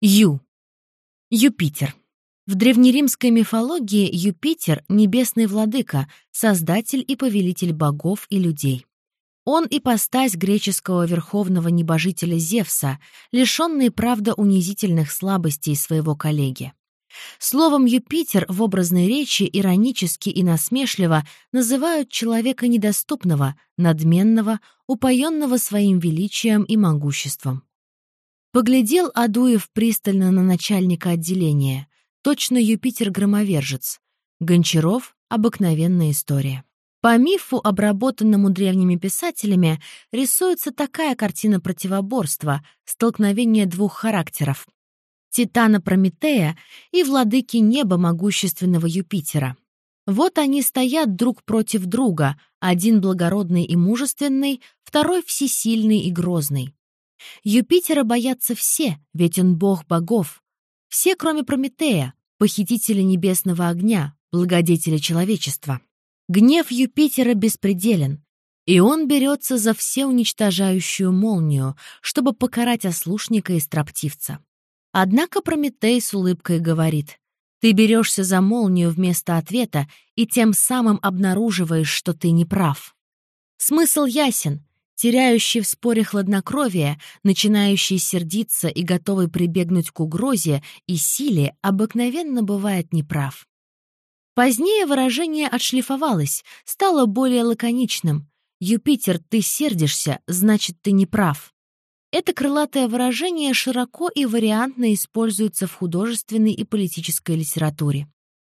Ю. Юпитер. В древнеримской мифологии Юпитер — небесный владыка, создатель и повелитель богов и людей. Он — ипостась греческого верховного небожителя Зевса, лишенный, правда, унизительных слабостей своего коллеги. Словом «Юпитер» в образной речи иронически и насмешливо называют человека недоступного, надменного, упоенного своим величием и могуществом. Поглядел Адуев пристально на начальника отделения. Точно Юпитер-громовержец. Гончаров — обыкновенная история. По мифу, обработанному древними писателями, рисуется такая картина противоборства, столкновения двух характеров — Титана Прометея и владыки неба могущественного Юпитера. Вот они стоят друг против друга, один благородный и мужественный, второй всесильный и грозный. Юпитера боятся все, ведь он бог богов. Все, кроме Прометея, похитителя небесного огня, благодетеля человечества. Гнев Юпитера беспределен, и он берется за всеуничтожающую молнию, чтобы покарать ослушника и строптивца. Однако Прометей с улыбкой говорит, «Ты берешься за молнию вместо ответа и тем самым обнаруживаешь, что ты не прав». Смысл ясен. Теряющий в споре хладнокровие, начинающий сердиться и готовый прибегнуть к угрозе и силе, обыкновенно бывает неправ. Позднее выражение отшлифовалось, стало более лаконичным. «Юпитер, ты сердишься, значит, ты неправ». Это крылатое выражение широко и вариантно используется в художественной и политической литературе.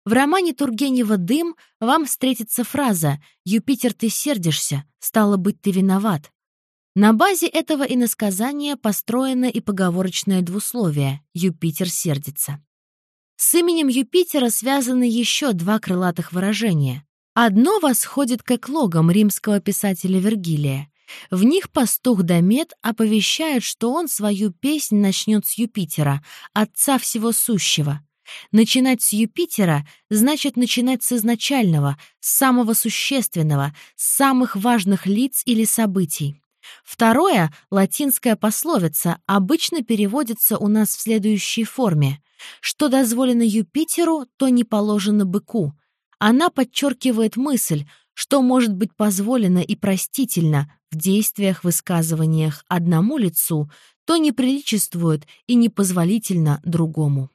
В романе Тургенева «Дым» вам встретится фраза «Юпитер, ты сердишься, стало быть, ты виноват». На базе этого иносказания построено и поговорочное двусловие «Юпитер сердится». С именем Юпитера связаны еще два крылатых выражения. Одно восходит к эклогам римского писателя Вергилия. В них пастух Домет оповещает, что он свою песнь начнет с Юпитера, отца всего сущего — Начинать с Юпитера значит начинать с изначального, с самого существенного, с самых важных лиц или событий. Второе, латинская пословица, обычно переводится у нас в следующей форме. Что дозволено Юпитеру, то не положено быку. Она подчеркивает мысль, что может быть позволено и простительно в действиях, высказываниях одному лицу, то не и непозволительно другому.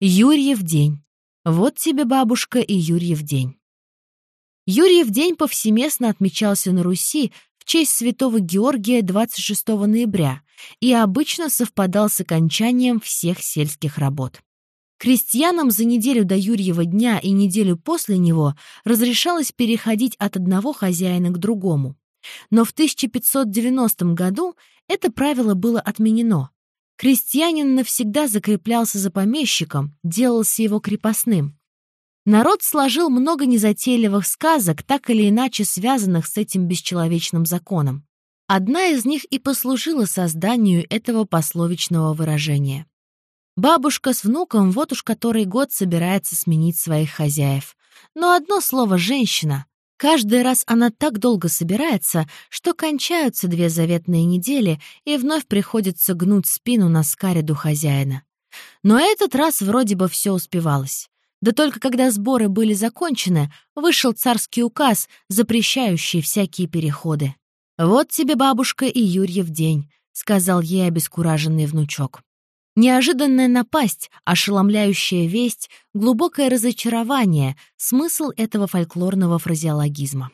Юрьев день. Вот тебе, бабушка, и Юрьев день. Юрьев день повсеместно отмечался на Руси в честь святого Георгия 26 ноября и обычно совпадал с окончанием всех сельских работ. Крестьянам за неделю до Юрьева дня и неделю после него разрешалось переходить от одного хозяина к другому. Но в 1590 году это правило было отменено, Крестьянин навсегда закреплялся за помещиком, делался его крепостным. Народ сложил много незатейливых сказок, так или иначе связанных с этим бесчеловечным законом. Одна из них и послужила созданию этого пословичного выражения. Бабушка с внуком вот уж который год собирается сменить своих хозяев. Но одно слово «женщина» Каждый раз она так долго собирается, что кончаются две заветные недели, и вновь приходится гнуть спину на скареду хозяина. Но этот раз вроде бы все успевалось. Да только когда сборы были закончены, вышел царский указ, запрещающий всякие переходы. «Вот тебе, бабушка, и Юрьев день», — сказал ей обескураженный внучок. Неожиданная напасть, ошеломляющая весть, глубокое разочарование — смысл этого фольклорного фразеологизма.